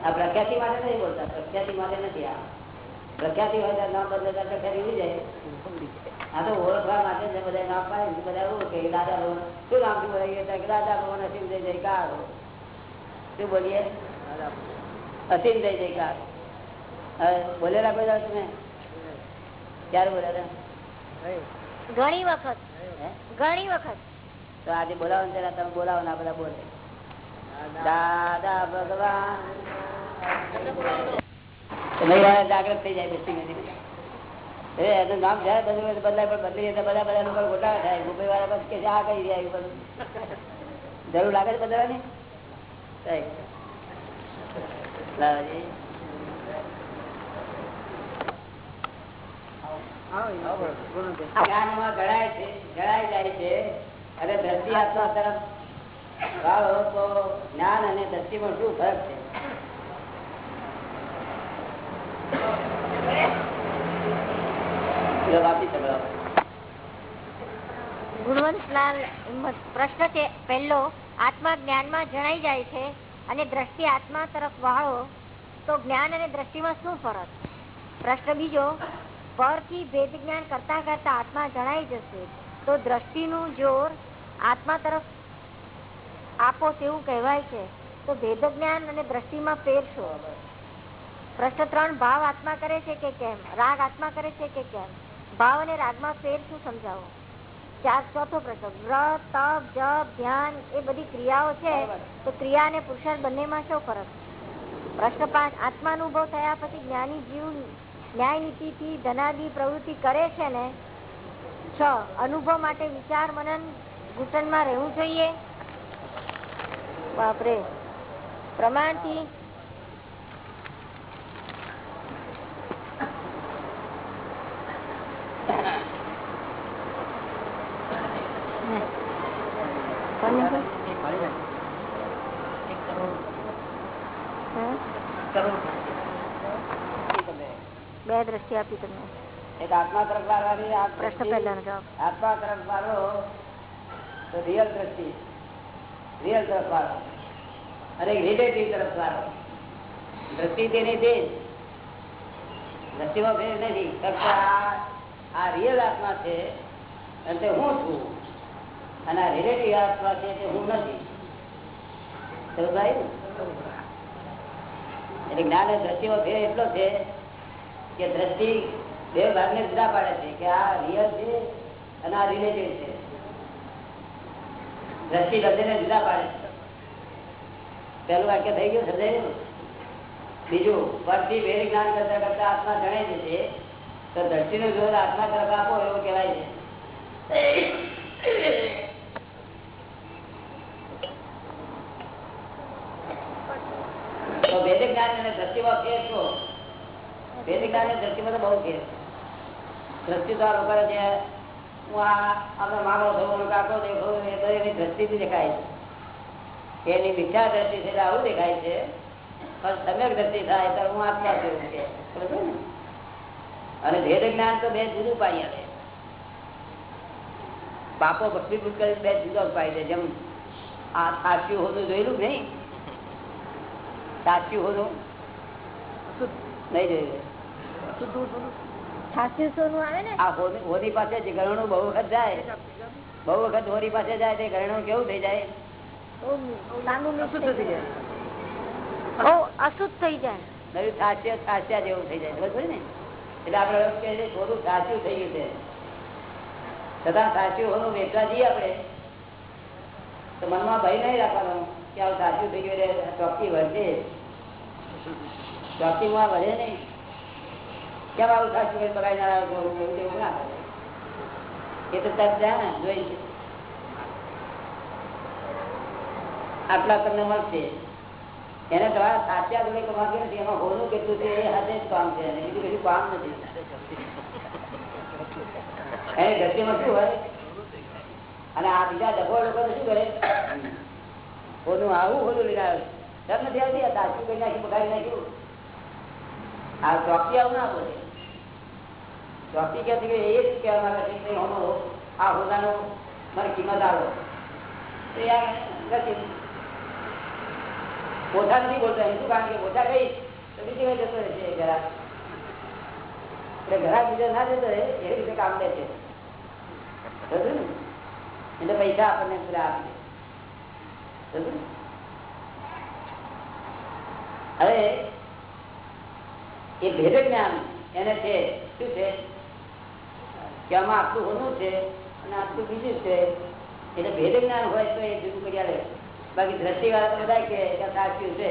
આ પ્રખ્યાતિ માટે નહીં બોલતા પ્રખ્યાતિ માટે નથી આ પ્રખ્યાતિ હોય નામ બદલે પ્રખ્યાતિ ઉડી જાય આ તો ઓળખવા માટે છે બધા નામ પાડે બધા કે દાદા ભગવાન શું નામ બોલાવીએ તો કે દાદા ભગવાન અસીમ જય જયકાર શું બોલીએ અસીમ જય જયકાર બોલેલા કોઈ તમે ક્યારે બોલ્યા ઘણી વખત. ઘણી વખત. તો આજે બોલાવો ને તમે બોલાવો ને આ બધા બોલે. દાદા. ભગવાન. તો નહીં વાળા જાગ્રત થઈ જાય બેસી બેસી એનું નામ જાય બધું બદલાય પણ બદલી તો બધા બધા લોકો ગોટાળા થાય. મુંબઈ વાળા બસ કે આ કરી રહ્યા એવું બધું. જરૂર લાગે છે બદલવાની થાય. લાવજી. જ્ઞાનમાં ઘડાય છે છે. અને દ્રષ્ટિ આત્મા જ્ઞાન અને શું ફરક છે? પ્રશ્ન છે પહેલો, આત્મા જ્ઞાનમાં જણાઈ જાય છે અને દ્રષ્ટિ આત્મા તરફ વાળો, તો જ્ઞાન અને દ્રષ્ટિમાં શું ફરક? પ્રશ્ન બીજો પરથી ભેદ જ્ઞાન કરતા કરતા આત્મા જણાઈ જશે, તો દ્રષ્ટિનું જોર આત્મા તરફ આપો તેવું કહેવાય છે. તો ભેદ જ્ઞાન અને દ્રષ્ટિમાં ફેર શું? પ્રશ્ન ત્રણ, ભાવ આત્મા કરે છે કે કેમ? રાગ આત્મા કરે છે કે કેમ? ભાવ અને રાગમાં ફેર શું સમજાવો? ચાર, ચોથો પ્રશ્ન. વ્રત તપ જપ ધ્યાન એ બધી ક્રિયાઓ છે, તો ક્રિયા અને પુરુષાર્થ બંનેમાં શું ફરક? પ્રશ્ન પાંચ, આત્માનુભવ થયા પછી જ્ઞાની જીવ ન્યાય નીતિ થી ધનાદી પ્રવૃત્તિ કરે છે ને, છ, અનુભવ માટે વિચાર મનન ઘૂંટણમાં રહેવું જોઈએ. બાપરે, પ્રમાણથી બે દ્રષ્ટિ આપી તમને. એક આત્મા તરફ વાળવાની પ્રશ્ન પહેલાનો જવાબ. આત્મા તરફ વાળો તો રિયલ દ્રષ્ટિ રિયલ તરફ વાળો અને રિલેટિવ તરફ વાળો દ્રષ્ટિ તેની તે? દ્રષ્ટિમાં ફેર નથી. આ રિયલ આત્મા છે અને તે હું છું. અને આ રિલેટિવ આત્મા છે તે હું નથી? એટલે જ્ઞાન દ્રષ્ટિમાં ફેર એટલો છે કે દ્રષ્ટિ બે ભાગને જુદા પાડે છે કે આ રિયલ છે અને આ રિલેટેડ છે. દ્રષ્ટિ બંનેને જુદા પાડે છે. પહેલું વાક્ય થઈ ગયું, સમજાયું બીજું, પરથી વેર જ્ઞાન કરતા કરતા આત્મા જણાય જશે તો. દ્રષ્ટિનો જોર આત્મા તરફ આપો એવું કહેવાય છે. તો વેદ જ્ઞાન અને દ્રષ્ટિમાં ફેર શું વેદ જ્ઞાન અને દ્રષ્ટિમાં તો બહુ ફેર દ્રષ્ટિ તો આ હું આ આપણે મારો દેખાય છે. એની છે આવું દેખાય છે. પણ સમ્યક દ્રષ્ટિ થાય, તો હું આત્મા છું. છે અને ભેદ જ્ઞાન તો બે જુદું પાડી આવે પાપો ભક્તિભૂત કરી બે જુદા પાડી દે જેમ આ સાચું હોતું જોયેલું નહીં? સાચું હોતું? નહીં જોયું સાચું સોનું આવે ને? આ હોની હોની પાસે જે ઘરણું બહુ વખત જાય બહુ વખત હોની પાસે જાય તે ઘરણું કેવું થઈ જાય? લાંબુ મીઠું થઈ જાય. ઓ અશુદ્ધ થઈ જાય. નવી સાચે સાચા જેવું થઈ જાય બરોબર ને? એટલે આપડે એમ કહીએ છીએ, થોડું સાચું થઈ ગયું છે. છતાં સાચું હોનું વેચવા જઈએ આપણે. તો મનમાં ભય નહીં રાખવાનો કે આવું સાચું થઈ ગયું ચોખ્ખી વધે. ચોખ્ખી માં વધે નહીં. કેમ આવું સાચું કઈ બગાડી ના એ તો તરત જાય ને જોઈ આટલા તમને મળશે. એને તમારા સાચા તમે કમાતી નથી. એમાં હોનું કેટલું છે? એ હાથે જ કામ છે. એને બીજું કશું કામ નથી. એને ગતિમાં શું હોય? અને આ બીજા ડબો લોકો શું કરે? હોનું આવું હોનું આવે સર નથી આવતી? સાચું કઈ નાખ્યું, બગાડી નાખ્યું. આ ચોકી આવું ના બોલે. ચોથી કે છે કે એ જ કહેવા માંગે છે હોનો આ હોદાનો મારી કિંમત આવો. તો આ નથી. ઓછા નથી બોલતા શું કારણ કે ઓછા કઈ તો બીજી વાર જતો રહેશે ઘરા એટલે ઘરા બીજા ના જતો રહે એવી રીતે કામ લે છે? એટલે પૈસા આપણને પૂરા આપી દે. હવે એ ભેદ જ્ઞાન એને છે, શું છે? કે આમાં આટલું ઓછું છે અને આટલું બીજું છે. એટલે ભેદ જ્ઞાન હોય તો એ જુદું કરી આલે. બાકી દ્રષ્ટિ વાળા તો બધા કે સાચું છે.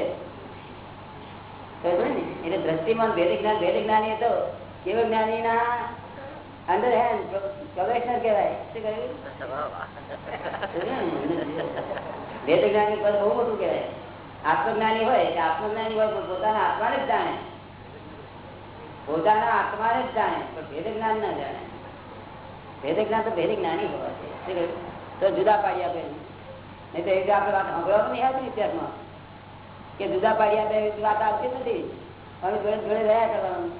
એટલે દ્રષ્ટિમાં ભેદ જ્ઞાન, ભેદ જ્ઞાની તો કેવ જ્ઞાની ના અંડર હેન્ડ પ્રોફેશનલ કહેવાય. શું કહ્યું? ભેદ જ્ઞાની પદ બહુ મોટું કહેવાય. આત્મજ્ઞાની હોય કે આત્મજ્ઞાની હોય પણ પોતાના આત્માને જ જાણે. પોતાના આત્માને જ જાણે, પણ ભેદ જ્ઞાન ના જાણે. ભેદ જ્ઞાન તો ભેદ જ્ઞાની હોવા છે. તો જુદા પાડી આપે નહીં તો એક આપણે વાત સાંભળવા નહીં આવતી ઇતિહાસમાં. કે જુદા પાડી આપે વાત આવતી નથી. અમે જોડે જોડે રહ્યા કરવાનું.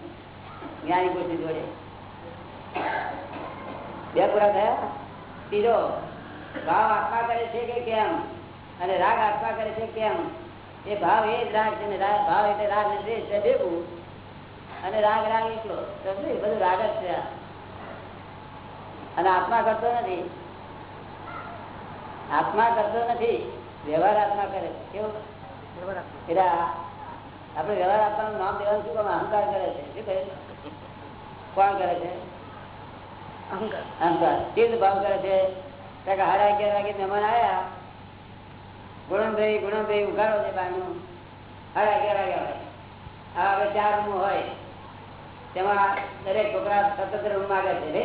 જ્ઞાની પુરુષની જોડે. બે પૂરા થયા? પીરો. ભાવ આત્મા કરે છે કે કેમ? અને રાગ આત્મા કરે છે કેમ? એ ભાવ એ જ રાગ છે ને ભાવ એટલે રાગ ને દ્વેષ અને રાગ રાગ એકલો? બધું રાગ જ આ. અને આત્મા કરતો નથી. આત્મા કરતો નથી વ્યવહાર આત્મા કરે છે. કેવું? એટલે આપણે વ્યવહાર આત્માનું નામ દેવાનું શું કામ? અહંકાર કરે છે. શું કહે કોણ કરે છે? અહંકાર. તીર્થ ભાવ કરે છે? કારણ હાડા અગિયાર વાગે મહેમાન આવ્યા ગુણમભાઈ ગુણમભાઈ ઉઘાડો છે બાનું સાડા અગિયાર વાગે હોય આ હવે ચાર રૂમ હોય. તેમાં દરેક છોકરા સતત રૂમ માગે છે. રે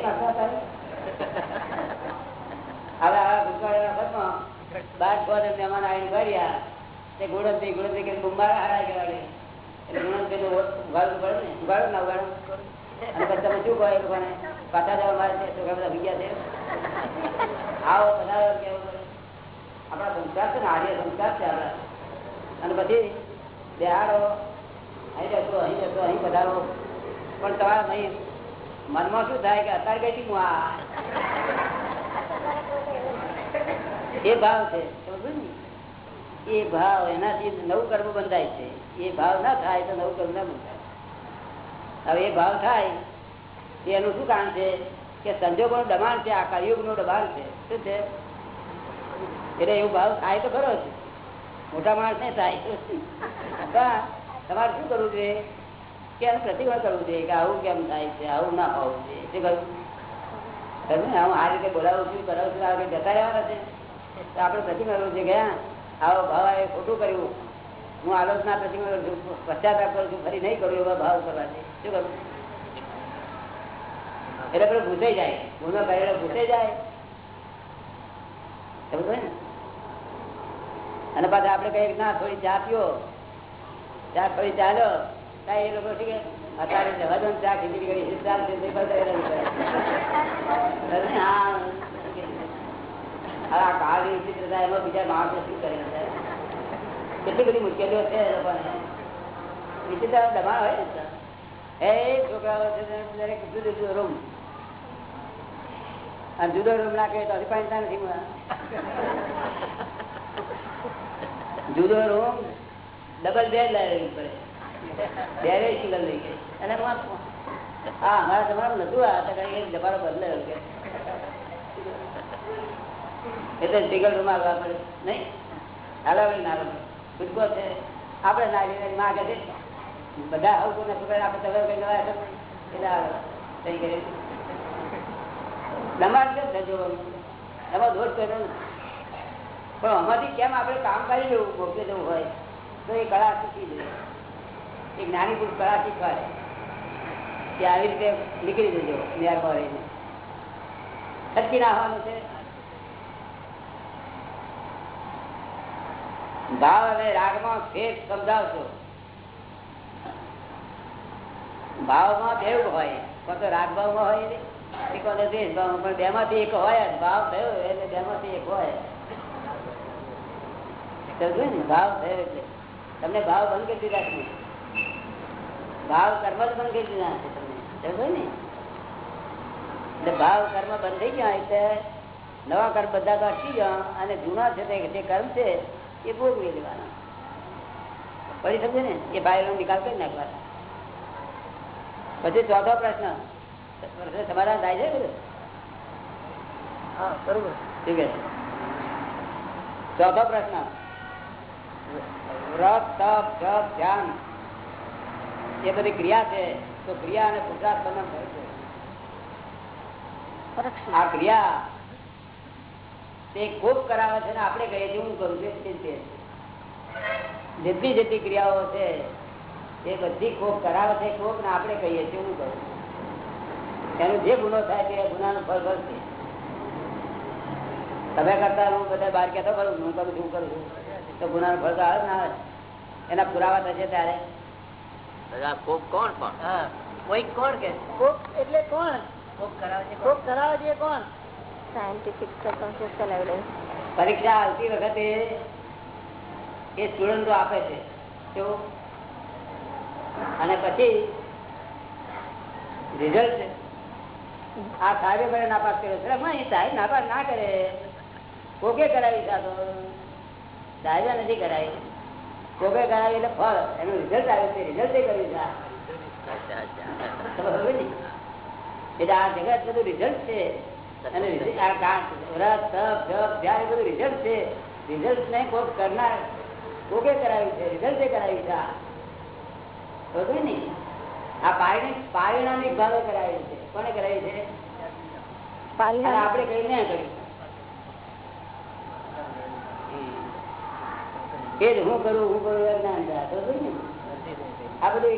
અને પછી તમે શું પાછા જવા મારે બધા ભીગ્યા છે. આવો છે ને, આર્ય સંસ્કાર છે આપણા. અને પછી, બેહાડો, અહીં જશો અહીં જશો અહીં પધારો. પણ તમારા અહીં મનમાં શું થાય કે અત્યારે કઈ હું એ ભાવ છે એ ભાવ એનાથી નવું કર્મ બંધાય છે. એ ભાવ ના થાય તો નવું કર્મ ના બંધાય. હવે એ ભાવ થાય એનું શું કારણ છે? કે સંજોગો નું દબાણ છે, આ કલયુગનું દબાણ છે. શું છે? એટલે એવું ભાવ થાય તો ખરો છે મોટા માણસ ને થાય તમારે શું કરવું જોઈએ? કે પ્રતિભાવ કરવું જોઈએ કે આવું કેમ થાય છે, આવું ના હોવું જોઈએ? તમે હું આ રીતે બોલાવું છું, કરાવું છું, આ રીતે જતા રહેવાના છે? તો આપણે પ્રતિમા કરવું છે કે આવો ભાવ એ ખોટું કર્યું. હું આલોચના પ્રતિમા કરું છું, પશ્ચાતાપ કરું છું, ફરી નહીં કરું એવા ભાવ કરવા છે. શું કરું એટલે પેલો ભૂસાઈ જાય. ગુનો કરેલો ભૂસાઈ જાય. સમજ ને? અને પાછા આપણે કંઈક ના થોડી ચા પીઓ? ચા થોડી ચાલો. એ લોકો શું કે અત્યારે જવા દો ચા ખીચડી કરી છે, તે ને? હા. આ કાળ થાય એમાં બીજા માણસો શું કરે છે? કેટલી બધી મુશ્કેલીઓ છે એ લોકોને. વિચિત્ર દબાણ હોય ને એ છોકરાઓ છે દરેક જુદો જુદો રૂમ અને જુદો રૂમ નાખે તો પાણી નથી જુદો રૂમ ડબલ બેડ લાવી પડે. બે સિંગલ લઈ ગઈ અને હા અમારા તમારું નતું આ તો કઈ બદલે કે. એટલે સિંગલ રૂમ આવવા પડે. નહીં? હાલાવી ના છૂટકો છે. આપણે બધા આવું નથી કરે આપણે તમે કઈ નવા એટલે કઈ કરે દમાડ કેમ થજો એમાં દોષ કર્યો પણ આમાંથી કેમ આપણે કામ કરી લેવું? મોકલી જવું હોય. તો એ કળા શીખી જોઈએ એ જ્ઞાની પુરુષ કળા શીખવાડે? કે આવી રીતે નીકળી જજો નિયારમાં છટકી નાખવાનું છે. ભાવ અને રાગમાં ફેર સમજાવશો. ભાવમાં બેવ હોય પણ તો રાગ ભાવમાં હોય નહીં કોને દેશ ભાવમાં, પણ બેમાંથી એક હોય ભાવ થયો એટલે બે માંથી એક હોય. ને? ભાવ થયો એટલે. તમને ભાવ બંધ કરી દીધા ભાવ કર્મ જ બંધ તમને. ને? એટલે ભાવ કર્મ બંધ થઈ ગયા એટલે નવા કર્મ બધા તો અટકી ગયા અને જૂના છે તે કર્મ છે એ ભોગવી લેવાના. પડી સમજે ને? એ ભાઈ નિકાલ કરી નાખવાના. પછી ચોથો પ્રશ્ન. પ્રશ્ન તમારા થાય છે બધું? હા બરોબર. ઠીક છે. ચોથો પ્રશ્ન. વ્રત તપ જપ ધ્યાન. એ બધી ક્રિયા છે તો ક્રિયા અને પુરુષાર્થ બંને ફરક છે. આ ક્રિયા તે કોપ કરાવે છે ને આપણે કહીએ છીએ હું કરું છું તે જેટલી જેટલી ક્રિયાઓ છે એ બધી કોપ કરાવે છે કોપ ને આપણે કહીએ છીએ હું કરું એનો જે ગુનો થાય છે એ ગુનાનું ફળ ભરશે તમે કરતા હું બધા બહાર કહેતો કરું હું કરું છું કરું છું. તો ગુનાનું ફળ તો આવે ના એના પુરાવા થશે ત્યારે. કોક કોણ પણ? કોઈ કોણ કે? કોક એટલે કોણ? કોક કરાવે છે કોક કરાવે છે કોણ? સાયન્ટિફિક સર્કમસ્ટન્શિયલ એવિડન્સ પરીક્ષા આવતી વખતે એ સ્ટુડન્ટો આપે છે તો? અને પછી રિઝલ્ટ આ સાહેબે ભલે નાપાસ કર્યો છે. એમાં એ સાહેબ નાપાસ ના કરે. કોકે કરાવી સાહેબે નથી કરાવી. કોકે કરાવી એટલે ફળ. એનું રિઝલ્ટ આવે છે. રિઝલ્ટ કર્યું છે એટલે આ જગત બધું રિઝલ્ટ છે. અને આ વ્રત, તપ, જપ, ધ્યાન એ બધું રિઝલ્ટ છે. રિઝલ્ટ ને કોક કરનાર કોકે કરાવ્યું છે. રિઝલ્ટે કરાવ્યું છે બરોબર ને? આ પારિણ- પારિણામિક ભાવે કરાવ્યું છે. કોને કરાવ્યું છે? આપણે કઈ ના કર્યું? એ જ હું કરું હું કરું એમ ના અંદાજ. આ બધું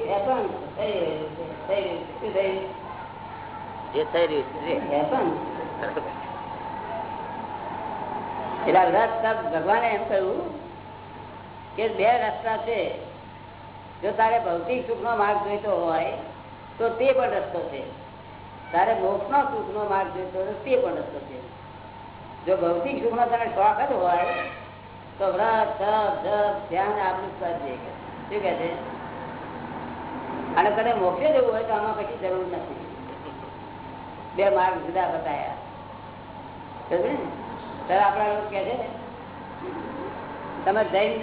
રહ્યું? જે થઈ રહ્યું છે એટલે આ ભગવાને એમ કહ્યું કે બે રસ્તા છે. જો તારે ભૌતિક સુખનો માર્ગ જોઈતો હોય તો તે પણ રસ્તો છે. તારે મોક્ષનો સુખનો માર્ગ જોઈતો હોય તે પણ રસ્તો છે. જો ભૌતિક સુખનો તને શોખ જ હોય તો વ્રત તપ જપ, ધ્યાન આપણું કરજે. શું કે છે? અને તને મોક્ષે જવું હોય તો આમાં કશી જરૂર નથી. બે માર્ગ જુદા બતાયા. સર આપણા લોકો કે છે, તમે જૈન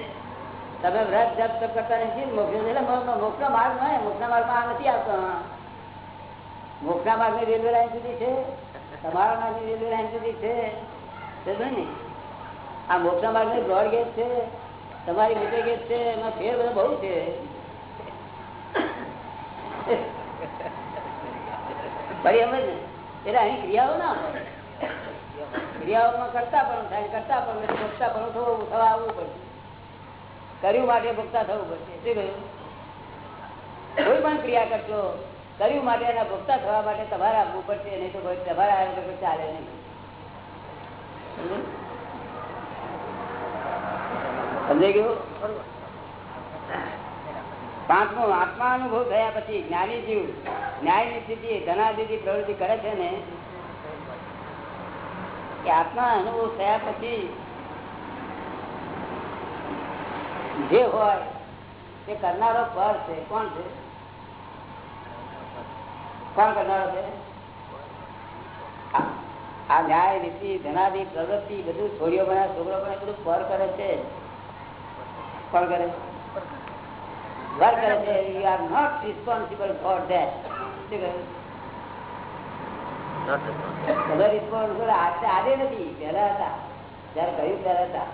તમે વ્રત, જપ તપ કરતા નથી મોક્ષ. એટલે મોક્ષ નો માર્ગ નહીં મોક્ષ ના માર્ગ આ નથી આવતો મોક્ષ ના માર્ગની રેલવે લાઈન સુધી છે તમારા માર્ગની રેલવે લાઈન સુધી છે. ને? આ મોક્ષ માર્ગ ને બ્રોડ ગેટ છે, તમારી મોટે ગેટ છે, એમાં ફેર બધો બહુ છે. ફરી ને. એટલે અહીં ક્રિયાઓ ના ક્રિયાઓમાં કરતા પણ થાય કરતા પણ ભોગતા પણ થવું થવા આવવું પડશે. કર્યું માટે ભોગતા થવું પડશે. શું કહ્યું? કોઈ પણ ક્રિયા કરશો, કર્યું માટે એના ભોગતા થવા માટે તમારે આવવું પડશે, નહીં તો તમારે આવ્યું ચાલે નહીં? પાંચમો, આત્મા અનુભવ થયા પછી જ્ઞાની જીવ, ન્યાયની સ્થિતિ ધનાદિથી પ્રવૃત્તિ કરે છે ને, કે આત્મા અનુભવ થયા પછી જે હોય તે કરનારો પર છે, કોણ છે? કોણ કરનારો છે? આ- ન્યાય, નીતિ ધનાદિ પ્રવૃત્તિ, બધું છોડીઓ બના છોકરો બના બધું પર કરે છે. કોણ કરે? વર્ક કરે છે. You are not responsible for that શું કહ્યું રિસ્પોન્સિબલ આજે નથી. પહેલા હતા. જયારે કહ્યું ત્યારે હતા.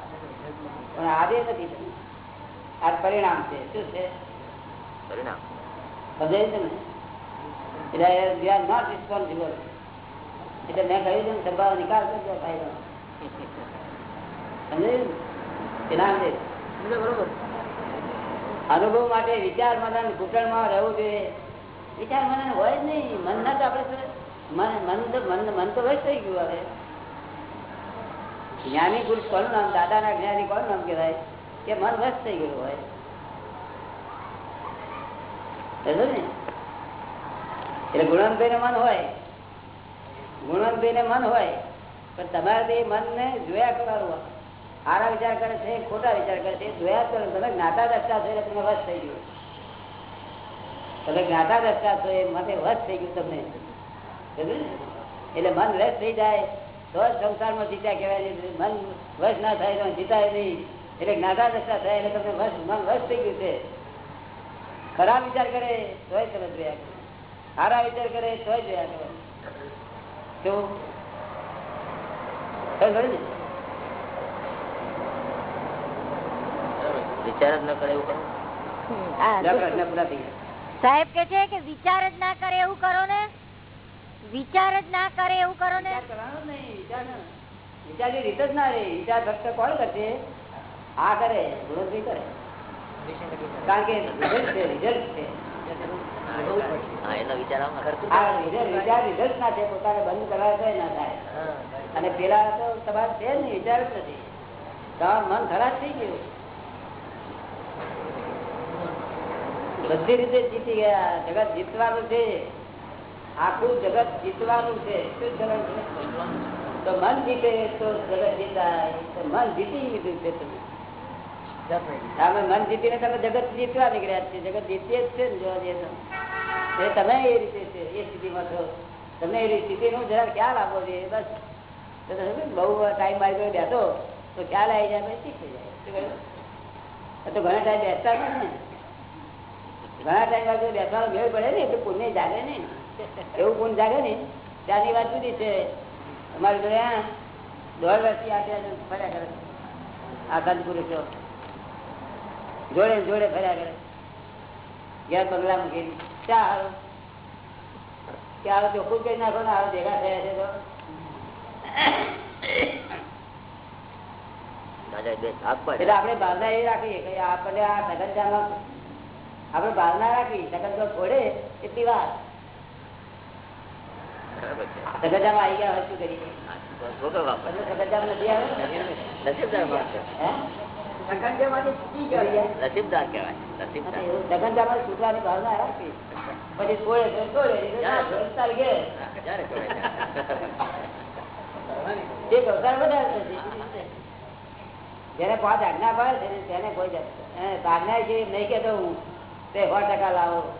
પણ આજે નથી આ પરિણામ છે. શું છે? પરિણામ. સમજાય છે ને? એટલે responsible. એટલે મેં કહ્યું છે ને સંભાવ નિકાલ કરજો ફાયદો સમજાયું ને? ઇનામ દે બરોબર અનુભવ માટે વિચાર મનન ઘૂંટણમાં રહેવું જોઈએ. વિચાર મનન હોય જ નહીં. મન ના તો આપણે મન તો મન તો વચ થઈ ગયું હવે. જ્ઞાની પુરુષ કોનું નામ? દાદાના જ્ઞાની કોનું નામ કહેવાય? કે મન વસ્ત થઈ ગયું હોય. ને? એટલે ગુણવંતભાઈ મન હોય. ગુણવંતભાઈ ને મન હોય. પણ તમારે મન ને જોયા કરવાનું સારા વિચાર કરે છે, ખોટા વિચાર કરે છે જોયા કરો તમે જ્ઞાતા દસતા છો તમે વસ્ત થઈ ગયું. તમે જ્ઞાતા દસતા છો એ મને વશ થઈ ગયું તમને. એટલે મન વશ થઈ જાય, તો સંસારમાં જીતા કહેવાય મન વશ ના થાય તો જીતાય નહીં. એટલે જ્ઞાતા દશા થાય એટલે તમને વશ, મન વશ થઈ ગયું છે. ખરાબ વિચાર કરે, તોય તમે જોયા કરો. સારા વિચાર કરે, તોય જોયા કરો. કેવું ને? વિચાર જ ન કરે એવું કરો. સાહેબ કે છે કે વિચાર જ ના કરે એવું કરો ને? વિચાર જ ના કરે એવું કરો ને. વિચારની રીત જ વિચાર કોણ કરશે? આ કરે કરે. કારણ કે રિઝલ્ટ છે રિઝલ્ટ છે. અને પેલા તો તમારે છે ને નહીં વિચાર જ નથી. તમારું મન ખરાબ થઈ ગયું. બધી રીતે જીતી ગયા. જગત જીતવાનું છે. આખું જગત જીતવાનું છે. શું જગત તો મન જીતે તો જગત જીતાય. મન જીતી લીધું છે તમે. આમે મન જીતીને તમે જગત જીતવા નીકળ્યા છે જગત જીતીએ જ છે ને જોવા જઈએ તમે તમે એ રીતે છે. એ સ્થિતિમાં છો. તમને એ સ્થિતિનો જરા ખ્યાલ આપવો જોઈએ બસ. તમે બહુ ટાઈમ આવી ગયો બેઠો. તો ખ્યાલ આવી જાય પછી થઈ જાય. તો ઘણા ટાઈમ બેસતા નથી ને. ઘણા ટાઈમ બાદ જો બેસવાનો ઘેર પડે ને, એટલે પુણ્ય જાગે ને એવું પુણ્ય જાગે ને ત્યાંની વાત સુધી છે. અમારી જોડે આ દોઢ વર્ષથી આ ફર્યા કરે આ સંત પુરુષો જોડે જોડે ફર્યા કરે ઘેર બંગલા મૂકી ચા હારો કે હારો ચોખ્ખું કરી નાખો ને આવો ભેગા થયા છે તો. એટલે પડે આપણે ભાવના એ રાખીએ કે આપણે આ સગનજામાં આપણે ભાવના રાખી સગનજો છોડે એટલી વાત બરાબર છે સગનજામાં આવી ગયા હોય શું કરીએ હા, તો ભોગવવા પડે. તમને સગનજામ નથી આવે નસીબદાર માણસ છે. હે? નસીબદાર કહેવાય નસીબદાર એવું સગનજામાં છૂટવાની ભાવના રાખી પછી છોડે તો છોડે નહીં તો ના છોડે, ચાલ ઘેર. હા, જ્યારે કહેવાય ત્યારે. એક અવતાર વધારે થશે. જેને પાંચ આજ્ઞા પાડે છે ને તેને કોઈ જાત- એને આજ્ઞા છે એમ નહીં કેતો હું. તે સો ટકા લાવો.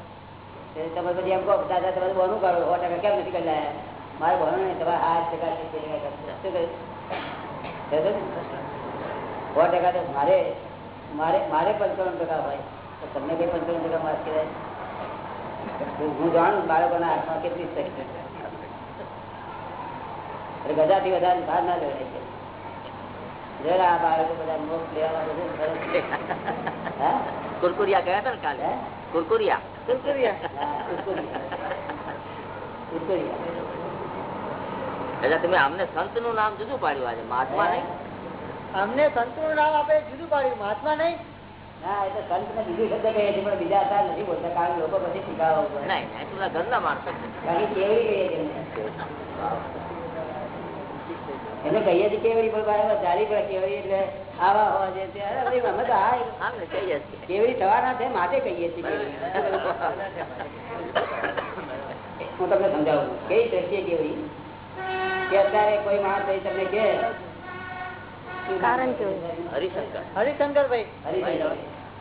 તે તમે પછી એમ કહો દાદા, તમે બોનું કરો. સો ટકા કેમ નથી કરી લાયા મારે બોનું નહીં. તમારે આઠ ટકા છે, તે ટકા કરશો. શું કહ્યું? કહેશો ને? સો ટકા તો મારે મારે મારે પંચાવન ટકા હોય. તો તમને કઈ પંચાવન ટકા માર્ક કહેવાય? હું જાણું બાળકોના હાથમાં કેટલી શક્તિ છે. એટલે બધાથી વધારે બહાર ના લેવાય છે. જરા બાળકો બધા મોક્ષ લેવા માટે શું કરે છે? હા? કુરકુરિયા ગયા હતા ને કાલે? કુરકુરિયા? કુરકુરિયા. કુરકુરિયા. એટલે તમે અમને સંતનું નામ જુદું પાડ્યું આજે મહાત્મા નહીં? અમને સંતનું નામ આપણે જુદું પાડ્યું મહાત્મા નહીં? ના એટલે સંત ને બીજું શબ્દ કહીએ છીએ પણ બીજા નથી બોલતા કારણ લોકો પછી શીખાવા નહીં ઘરના માણસો કેવડી કહીએ છીએ એમને કહીએ છીએ કેવડી પણ પડે કેવડી એટલે આવા હોવા ભાઈ, અમે તો આ કેવડી થવાના છે માટે કહીએ છીએ હું તમને સમજાવું કઈ દ્રષ્ટિએ કેવડી? કે અત્યારે કોઈ માણસ ભાઈ તમને કે કારણ કેવું? હરિશંકર. હરિશંકરભાઈ હરિશંકર.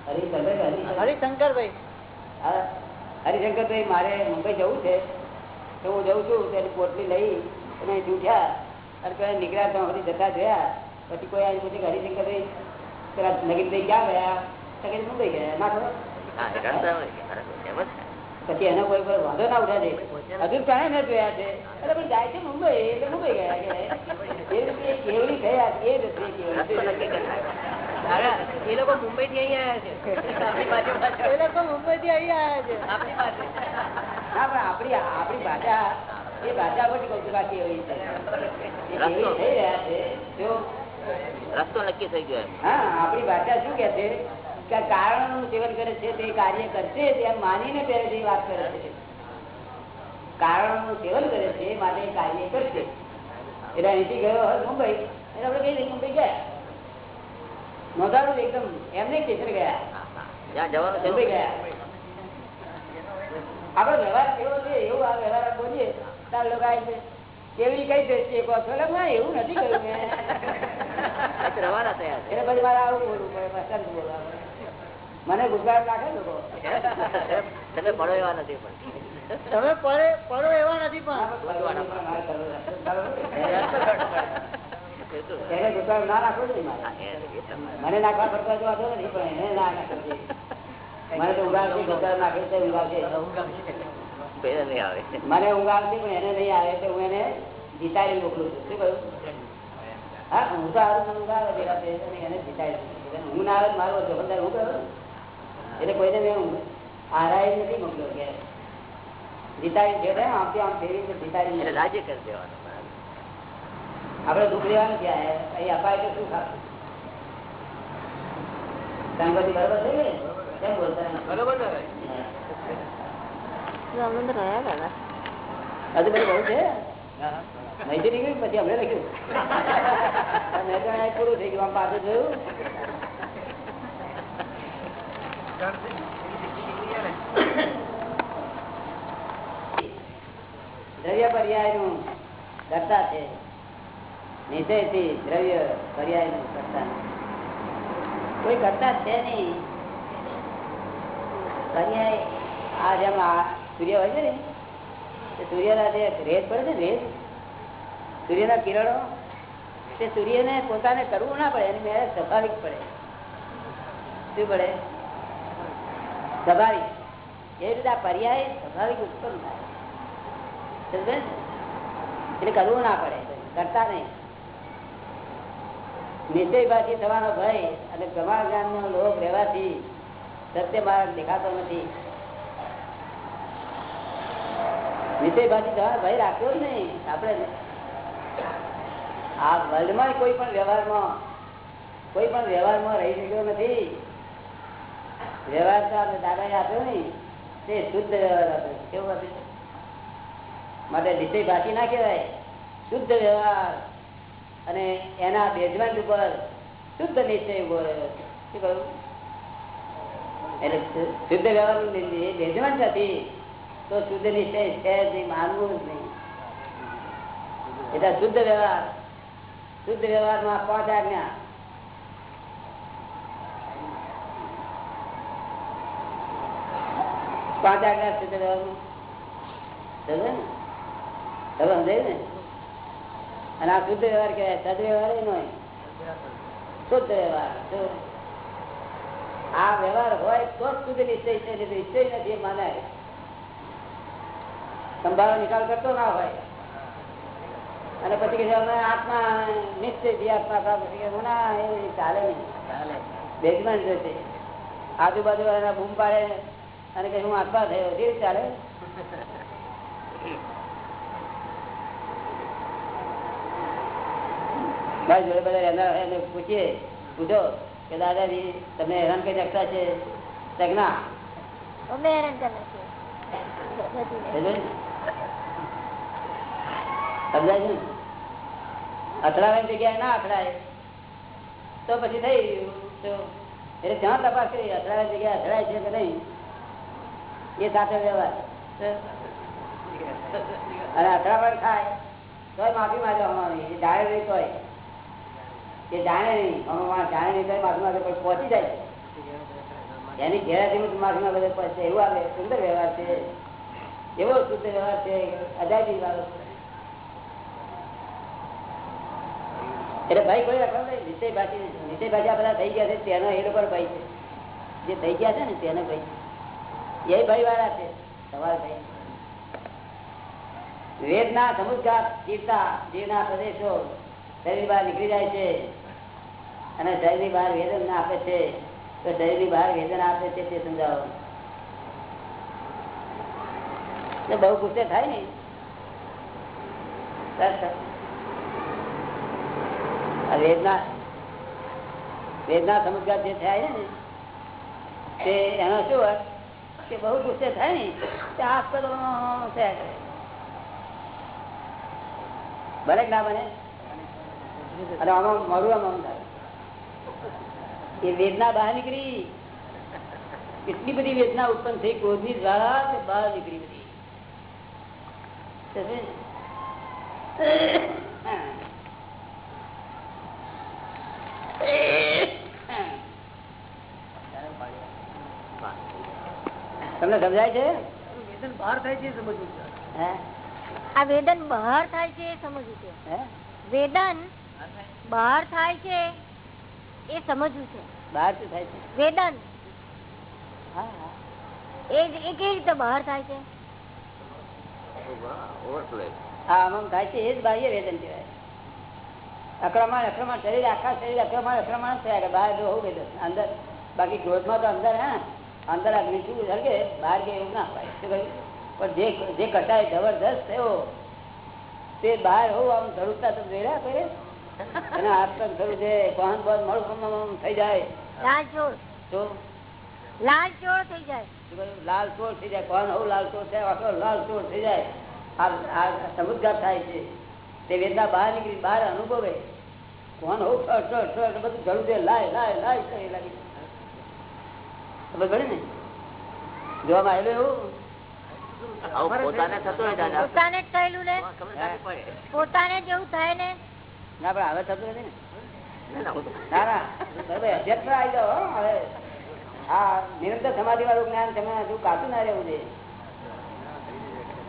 હરિશંકર હરિશંકર. હરિશંકરભાઈ હા, હરિશંકરભાઈ મારે મુંબઈ જવું છે. તો હું જઉં છું ત્યારે પોટલી લઈ અને ઉઠ્યા અને પેલા નીકળ્યા તો હરી જતા પછી કોઈ પેલા ક્યાં ગયા? ગયા? ના ખબર? એનો કોઈ વાંધો ના ઉઠાડે હજુ ક્યાંય ન જોયા છે. એટલે પણ જાય છે મુંબઈ એટલે મુંબઈ ગયા એ રીતે કેવડી થયા એ લોકો મુંબઈ થી આવ્યા છે. એ લોકો મુંબઈ થી અહીંયા છે. હા પણ આપણી આપણી ભાષા એ ભાષા પછી કઉ છું બાકી એવી છે એ થઈ રહ્યા છે રસ્તો નક્કી થઈ ગયો હા આપણી ભાષા શું કે છે? કે કારણનું સેવન કરે છે તે કાર્ય કરશે તેમ માનીને પહેલેથી વાત કરે છે. કારણનું સેવન કરે છે માટે કાર્ય કરશે. એટલે અહીંથી ગયો હોય મુંબઈ એટલે આપણે કઈ દઈએ મુંબઈ ગયા? નોંધાડું એકદમ એમને કેસર ગયા. જ્યાં જવાનું મુંબઈ ગયા. આપડે વ્યવહાર કેવો છે એવું આ વ્યવહાર બોલીએ. તાર લોકો આવી છે કેવી કઈ દ્રષ્ટિએ કહો છો ના એવું નથી કહ્યું મેં. રવાના થયા એટલે પછી મારે આવું બોલવું પડે મારે બોલવા મને ગુજરાત નાખે લોકો. તમે પડો એવા નથી પણ. તમે પડે પડો એવા નથી પણ. એને દુકાન ના રાખવો. મને નાખવા પડતા તો વાંધો નથી પણ એને ના નાખવો મને તો ઊંઘ નાખે છે નહીં આવે. મને ઊંઘ આવતી પણ એને નહીં આવે તો હું એને જીતાડી મોકલું છું. શું કહ્યું હા હું તો હારું ઊંઘ આવે એને જીતાડી હું ના આવે મારો જવાબદાર હું કરું? એટલે કોઈને મેં હારાઈ નથી મોકલ્યો કે જીતાડી જે આમથી આમ ફેરી જીતાડી એટલે રાજી કરી દેવાનું આપડે દુઃખ લેવાનું છે? અહીં અપાય તો શું ખાતું સંગતિ બરોબર થઈ ગઈ? કેમ બોલતા બરોબર હજુ બધું બહુ છે. માહિતી નીકળી પછી આપણે લખ્યું. મેં પૂરું થઈ ગયું. પાછું જોયું. દ્રવ્ય પર્યાયનું કરતા છે. નિશ્ચયથી દ્રવ્ય પર્યાયનું કરતા કોઈ કરતા છે નહીં. પર્યાય આ જેમ સૂર્ય હોય છે ને સૂર્યના જે રેત પડે છે ને સૂર્યના કિરણો, તે સૂર્યને પોતાને કરવું ના પડે, એની મેળે સ્વાભાવિક પડે. શું પડે? સ્વાભાવિક. એ રીતે આ પર્યાય સ્વાભાવિક ઉત્પન્ન થાય. એટલે કરવું ના પડે, કરતા નહીં. નિશ્ચયભાથી થવાનો ભય અને પ્રમાણ જ્ઞાનનો લોભ રહેવાથી સત્ય માર્ગ દેખાતો નથી. નિશ્ચયભાથી થવાનો ભય રાખ્યો જ નહીં. આપણે આ વર્લ્ડમાં કોઈ પણ વ્યવહારમાં, કોઈ પણ વ્યવહારમાં રહી શક્યો નથી. વ્યવહાર તો આપણે દાદાએ આપ્યો ને તે શુદ્ધ વ્યવહાર આપ્યો કેવું આપ્યું માટે વિષય ભાષી ના કહેવાય. શુદ્ધ વ્યવહાર. અને એના બેઝમેન્ટ ઉપર શુદ્ધ નિશ્ચય ઊભો રહ્યો શું કહ્યું? એટલે શુદ્ધ વ્યવહાર બેઝમેન્ટ નથી. તો શુદ્ધ નિશ્ચય છે જ નહીં, માનવું જ નહીં. એટલે શુદ્ધ વ્યવહાર, શુદ્ધ વ્યવહારમાં પાંચ આજ્ઞા. પાંચ આજ્ઞા શુદ્ધ વ્યવહારમાં. ને? સમજાય ને? અને આ શુદ્ધ વ્યવહાર કહેવાય, સદ વ્યવહાર નહીં શુદ્ધ વ્યવહાર? આ વ્યવહાર હોય તો જ શુદ્ધ નિશ્ચય છે નિશ્ચય નથી માનાય સંભાળો નિકાલ કરતો ના હોય. અને પછી કે અમે આત્મા નિશ્ચયથી આત્મા પ્રાપ્ત. થઈ ગયા. ના એ ચાલે નહીં. બેઝમેન્ટ છે. આજુબાજુ એના બૂમ પાડે અને કે હું આત્મા થયો. જે ચાલે? ભાઈ જોડે બધા રહેનાર એને પૂછીએ. પૂછો કે દાદાજી તમને હેરાન કઈ નાખતા છે? ના? અમે હેરાન કરે છે સમજાય છે? અથડાવાની જગ્યાએ ના અથડાય? તો પછી થઈ ગયું. એટલે ત્યાં તપાસ કરી અથડાવાની જગ્યાએ અથડાય છે કે નહીં, એ સાથે વ્યવહાર. અને અથડામણ થાય તો માફી માંગવામાં જાણે નહીં તો એ જાણે નહીં. જાણે નહીં તો માફી માંગે પહોંચી જાય. એની ઘેરાથી માફી માંગે પહોંચે. એવું આવે સુંદર વ્યવહાર છે. એવો શુદ્ધ વ્યવહાર છે. અજાયબી વાળો એટલે ભાઈ કોઈ નિશ્ચય ભાષી નિશ્ચય ભાષી બધા થઈ ગયા છે. તેનો એ લોકો ભાઈ છે. જે થઈ ગયા છે ને, તેનો ભાઈ એ ભાઈ વાળા છે. સવાલ ભાઈ. વેદના જીવના પ્રદેશો શરીર બહાર નીકળી જાય છે. અને શરીરની બહાર વેદન આપે છે. તો શરીરની બહાર વેદન આપે છે તે સમજાવો. બહુ ગુસ્સે થાય ને વેદના વેદના જે થાય ને, તે એનો શું અર્થ કે બહુ ગુસ્સે થાય ને, તે હાથ થયા કરે. ના બને. અને આમાં મારું આમાં એ વેદના બહાર નીકળી. કેટલી બધી વેદના ઉત્પન્ન થઈ, ક્રોધની તે બહાર નીકળી બધી. તમને સમજાય છે? વેદન બહાર થાય છે એ સમજવું છે. આ વેદન બહાર થાય છે સમજવું છે. વેદન બહાર થાય છે એ સમજવું છે. બહાર શું થાય છે? વેદન એ એ કેવી રીતે બહાર થાય છે? હા આમ થાય છે એ જ બાહ્ય વેદન કહેવાય. અક્રમણ અક્રમણ શરીર આખા શરીર અક્રમણ અક્રમણ થયા બહાર જો હોવું વેદન અંદર. બાકી ક્રોધમાં તો અંદર હા. અંદર અગ્નિ શું હલકે બહાર કે એવું ના શું કહ્યું? પણ જે જે કટાય જબરદસ્ત થયો તે બહાર હોવું આમ ધડુકતા તો રહ્યા કરે. એના હાથ થયું છે વાહન બોહન મળું થઈ જાય. લાલ ચોળ. તો? લાલ ચોળ થઈ જાય. લાલ ચોર થઈ જાય. કોણ હોવું લાલ ચોર થાય. આખો લાલ ચોર થઈ જાય. આ સમુદ્ગાર થાય છે. તે વેદના બહાર નીકળી બહાર અનુભવે. કોણ હોવું બધું જરૂર લાય લાય લાય લાગી ખબર પડે ને? જોવામાં આવેલું એવું? પોતાને થતું પોતાને જ થયેલું ને? ખબર નથી પડે. પોતાને જેવું થાય ને? ના પણ હવે થતું નથી નિરંતર સમાધિ વાળું જ્ઞાન તમે હજુ કાચું ના રહેવું છે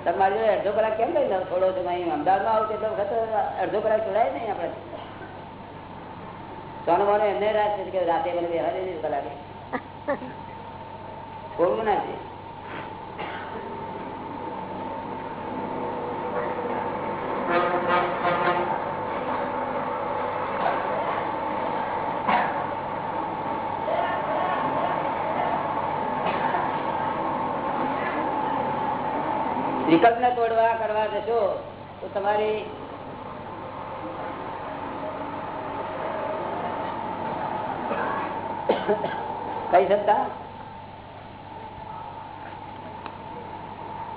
તમારી જોડે અડધો કલાક કેમ કઈ થોડો તમે અહીં અમદાવાદમાં આવું એટલો વખત અડધો કલાક છોડાય નહીં આપણે. સોનો મોનો એમને રાત છે કે રાતે મને છે કલાકે. થોડું ના છે તોડવા કરવા જશો તો તમારી કઈ સત્તા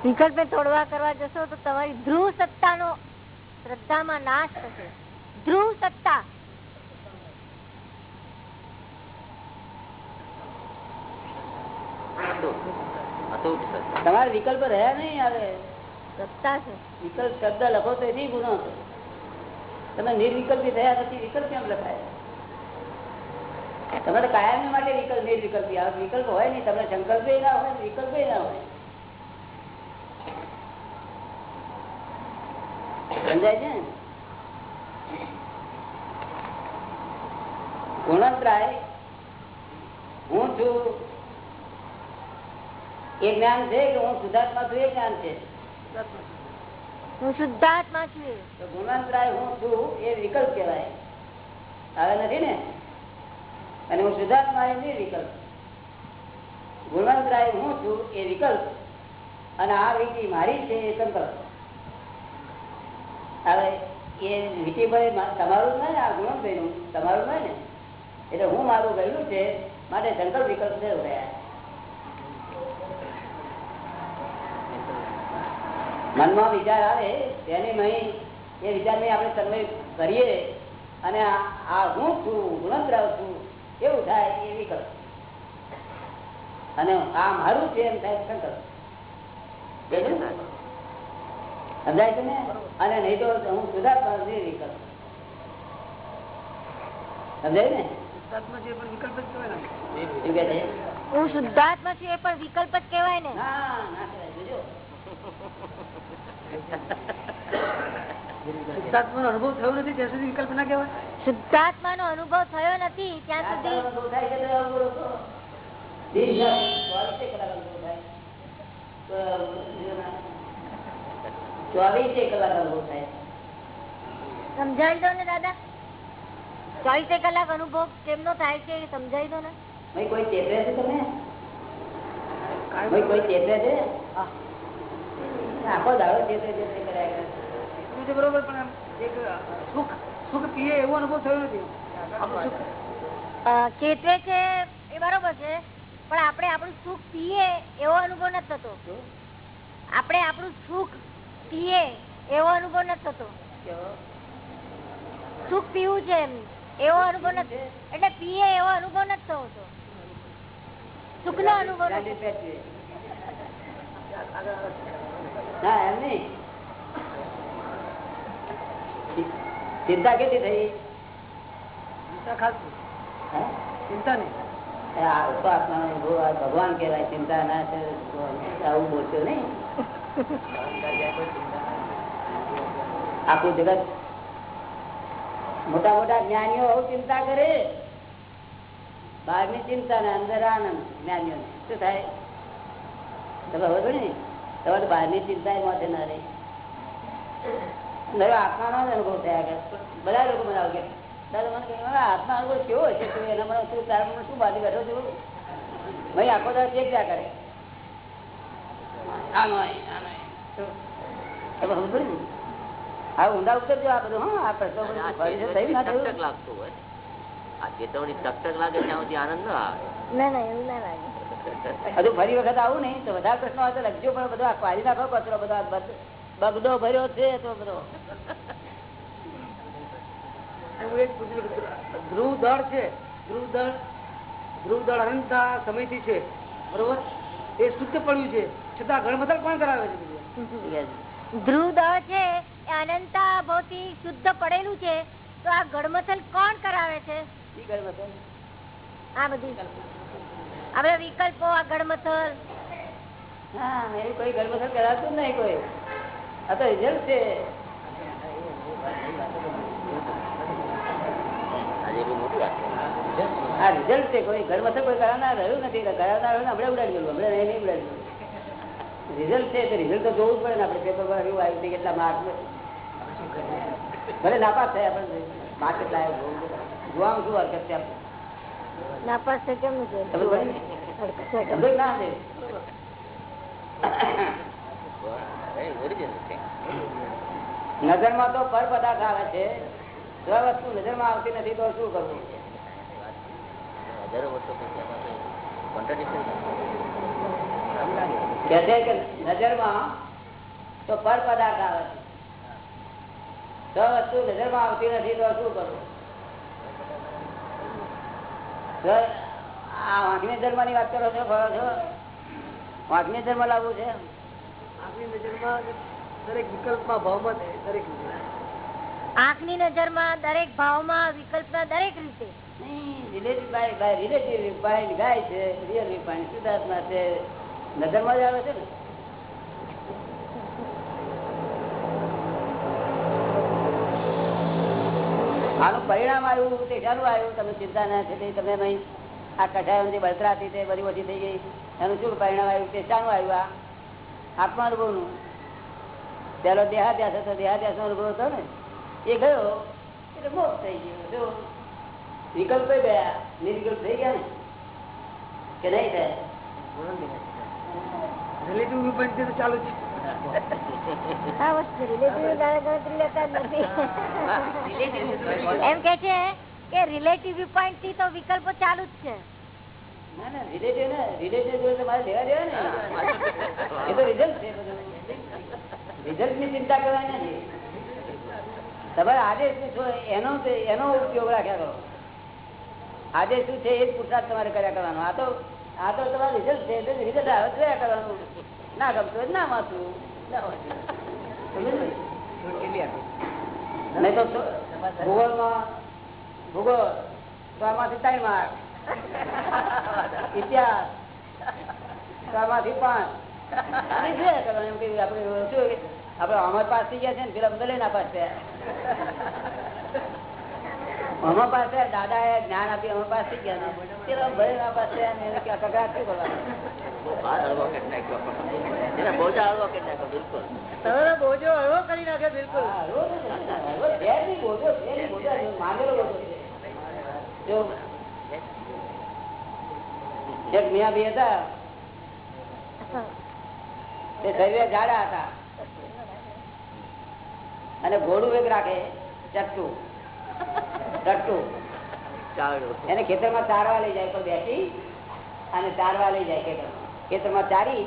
વિકલ્પને તોડવા કરવા જશો તો તમારી ધ્રુવ સત્તા નો શ્રદ્ધામાં નાશ થશે. ધ્રુવ સત્તા. તમારે વિકલ્પ રહ્યા નહીં હવે સત્તા છે. વિકલ્પ શબ્દ લખો તો એથી ગુનો છે તમે નિર્વિકલ્પી થયા નથી વિકલ્પ કેમ લખાય? તમારે કાયમ માટે વિકલ્પ નિર્વિકલ્પી આવે. વિકલ્પ હોય નહીં. તમને સંકલ્પ ના હોય વિકલ્પ ના હોય. સમજાય છે ને? ગુણવંતરાય હું છું. એ જ્ઞાન છે કે હું સુધાર્થમાં છું એ જ્ઞાન છે. હું શુદ્ધાત્મા છું. એ. હું છું એ વિકલ્પ કહેવાય. આવે નથી ને? અને હું શુદ્ધાત્મા એ નિર્વિકલ્પ ગુણવંતરાય હું છું એ વિકલ્પ. અને આ વૃત્તિ મારી છે એ સંકલ્પ. હવે એ વિટીભાઈ તમારું જ નહીં આ ગુણમભાઈનું નું તમારું હોય ને? એટલે હું મારું ગયેલું છે, માટે જંગલ વિકલ્પ છે. રહ્યા મનમાં વિચાર આવે તેની નહીં એ વિચારને આપણે તન્મય કરીએ અને આ હું છું ગુણવંતરાવ છું એવું થાય એ વિકલ્પ. અને આ મારું છે એમ થાય સંકલ્પ. સમજાય છે ને? અને નહીં તો હું વિકલ્પ. સમજાય ને શુદ્ધાત્મા ને. શું કહે છે? હું શુદ્ધાત્મા છું એ પણ વિકલ્પ જ કહેવાય ને. ના ના કહેવાય, જોજો. શુદ્ધાત્માનો અનુભવ થયો નથી ત્યાં સુધી વિકલ્પ ના કહેવાય? શુદ્ધાત્મા નો અનુભવ થયો નથી ત્યાં સુધી અનુભવ થાય છે તો અનુભવ તો દિવસ ચોવીસે કલાક અનુભવ થાય. તો ચોવીસે કલાક અનુભવ થાય. સમજાવી દો ને દાદા? ચોવીસે કલાક અનુભવ કેમનો થાય છે સમજાવી દો ને? કોઈ ચેતવે છે તમે કોઈ ચેતવે છે? આખો દાડો ચેતવે ચેતવે કર્યા કરે. એ તો બરોબર પણ એક સુખ સુખ પીએ એવો અનુભવ થયો નથી. આપણું સુખ. અ, ચેતવે છે એ બરોબર છે પણ આપણે આપણું સુખ પીએ એવો અનુભવ નથી થતો. આપણે આપણું સુખ પીએ એવો અનુભવ નથી થતો. સુખ પીવું છે એમ. એવો અનુભવ નથી. એટલે પીએ એવો અનુભવ નથી થતો સુખ નો અનુભવ ચિંતા કેટલી થઈ? ચિંતા ખાસ. ચિંતા નહીં. ભગવાન કેવાય ચિંતા ના છે આવું બોલશો નહીં? આખું જગત. મોટા મોટા જ્ઞાનીઓ આવું ચિંતા કરે. બહારની ચિંતા ને અંદર આનંદ જ્ઞાનીઓ શું થાય? તમે હવે ને? તમારે બહારની ચિંતા એ માથે ના રહી નવો આત્માનો જ અનુભવ થયા બધા લોકો મને આવું કે, દાદા, મને કહે આત્મા અનુભવ કેવો હશે? એના મને શું મને શું બાંધી બેઠો છું? ભાઈ આખો ચેક ક્યાં કરે આ ઊંડા ઉતરજો આ બધું હા આ પ્રશ્નો ચેતવણી ટકટક લાગતું હોય. આ ચેતવણી ટકટક લાગે ત્યાં સુધી આનંદ ના આવે. ના ના એવું ના લાગે. હજુ ફરી વખત આવું નહીં તો વધારે પ્રશ્નો હોય તો લખજો પણ બધો આ કાઢી નાખો કચરો બધો બગડો ભર્યો છે તો બધો. ધ્રુવ દળ છે ધ્રુવ દળ ધ્રુવ દળ અનંત સમયથી છે બરોબર? એ શુદ્ધ પડ્યું છે. છતાં ગણમતલ કોણ કરાવે છે ધ્રુવ દળ છે એ અનંતા ભૌથી શુદ્ધ પડેલું છે. તો આ ગડમથલ કોણ કરાવે છે. આ બધું. વિકલ્પો આ ગડમથલ હા એવું કોઈ ગરબસર કરાવતું નહીં કોઈ. આ તો રિઝલ્ટ છે. આ રિઝલ્ટ કોઈ. ગરબસર કોઈ કરાવનાર રહ્યું નથી. કરાવનાર હોય ને ઉડાડી ગયું હમણાં નહીં ઉડાડી રિઝલ્ટ છે તો રિઝલ્ટ તો જોવું જ પડે ને આપણે પેપર પર એવું આવ્યું છે કેટલા માર્ક ભલે નાપાસ થયા પણ માર્ક કેટલા આવ્યા જોવું પડે. જોવામાં શું હરકત છે આપણે નાપાસ છે કેમનું છે ખબર પડી ને? સમજો કે ના સમજો? ઓરિજિનલ નજરમાં તો પર પદાર્થ આવે છે જો આ વસ્તુ નજરમાં આવતી નથી તો શું કરવું હજારો વર્ષો પછી કે છે કે નજરમાં તો પર પદાર્થ આવે છે. તો વસ્તુ નજરમાં આવતી નથી તો શું કરવું? આ વાંકની ધર્મની વાત કરો છો ફરો છો? વાંકની ધર્મ લાવવું છે? આપણી નજરમાં દરેક વિકલ્પમાં ભાવમાં દરેક રીતે. આંખની નજરમાં દરેક ભાવમાં વિકલ્પના દરેક રીતે. Relative by by relative refined ગાય છે રિયલ રિફાઇન્ડ શુદ્ધાત્મા છે. નજરમાં જ આવે છે ને. આનું પરિણામ આવ્યું તે શાનું આવ્યું, તમે ચિંતા ના છે તમે નહીં આ કઢાયોની બળતરા હતી તે બધી ઓછી થઈ ગઈ. એનું શું પરિણામ આવ્યું? તે શાનું આવ્યું આ. આત્માનુભવનું પેલો દેહાદ્યાસ હતો દેહાદ્યાસ નો અનુભવ હતો ને. એ ગયો, એટલે મોક્ષ થઈ ગયો. જો વિકલ્પ ગયા, નિર્વિકલ્પ થઈ ગયા ને? કે નહીં થાય? રિલેટિવ viewpoint થી તો ચાલુ છે. આ વસ્તુ relative ગણતરી લેતા નથી. એમ કે છે કે રિલેટિવ પોઈન્ટથી તો વિકલ્પો ચાલુ જ છે. ના ના રિલેટિવ ને રિલેટિવ જોડે તમારે આદેશ શું છો? એનો એનો ઉપયોગ રાખ્યા કરો. આદેશ શું છે એ જ પુરસાદ તમારે કર્યા કરવાનો. આ તો આ તો તમારું રિઝલ્ટ છે રિઝલ્ટ આવે, જોયા કરવાનું. ના ગમતું ના માથું? નહીં તો ભૂગોળમાં, ભૂગોળ, તો આમાંથી ત્રણ માર્ક. ઇતિહાસ, તો આમાંથી પાંચ. જોયા કરવાનું એમ કે આપણે કે અમર પાસ થઈ ગયા છે ને, પેલા ભલે ના પાસ અમર પાસે દાદા એ જ્ઞાન આપ્યું અમા પાસે ગયા શું કરવાનું બોજા હળવો કરી બિલકુલ. તમારો બોજો હળવો કરી નાખે બિલકુલ. એક મિયા ભાઈ હતા. તે શરીરે જાડા હતા. અને ઘોડું એક રાખે ચટ્ટુ એને ખેતરમાં ચારવા લઈ જાય બેસી અને ચારવા લઈ જાય ખેતરમાં. ખેતરમાં ચારી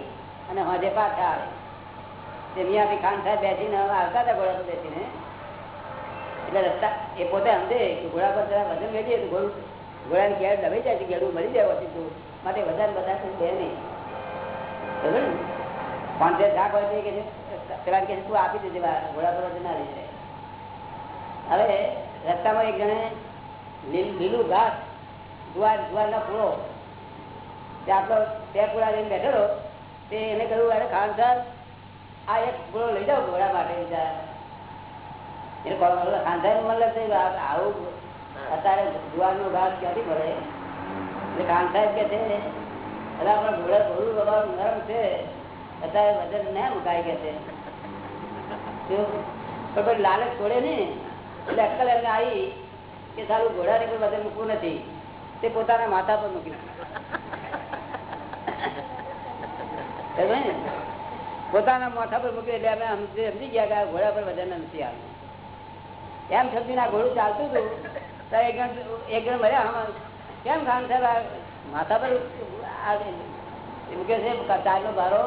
અને હજે પાછા આવે. તે મિયાથી ખાન સાહેબ બેસીને આવતા હતા ઘોડા પર બેસીને. એટલે રસ્તા એ પોતે સમજે કે ઘોડા પર જરા વજન વેચીએ તો ઘોડું ઘોડાની ઘેર દબાઈ જાય છે ઘેડું મળી જાય હોતી તું માટે વધારે બધા દે નહીં. ને? પાંચસો શાક હોય તો કે પેલા કે તું આપી દેજે ઘોડા પર ના લઈ જાય. હવે રસ્તામાં એક જણે લીલ- ઘાસ જુવાર જુવારના પૂળો તે આપણો બે પૂરા લઈને બેઠેલો, તે એને કહ્યું, અરે ખાન સર આ એક પૂરો લઈ જાઓ ઘોડા માટે બિચારા એને ખાન સાહેબ મતલબ છે આવું અત્યારે જુવારનો ઘાસ ક્યાંથી મળે? એટલે ખાન સાહેબ કે છે, અરે આપણા ઘોડા થોડું બાબા નરમ છે, અત્યારે વજન ના મુકાય કે છે. પણ લાલચ છોડે નહીં. એટલે અક્કલ એમને આવી કે સારું ઘોડાને કોઈ વજન મૂકવું નથી. તે પોતાના માથા પર મૂકી સમજ્યા ને? પોતાના માથા પર મૂક્યું એટલે અમે સમજી ગયા કે ઘોડા પર વજન નથી આવ્યું એમ સમજીને આ ઘોડું ચાલતું હતું તો એક જણ એક જણ આમાં, કેમ ખાન સાહેબ માથા પર મૂકે છે ચાલનો ભારો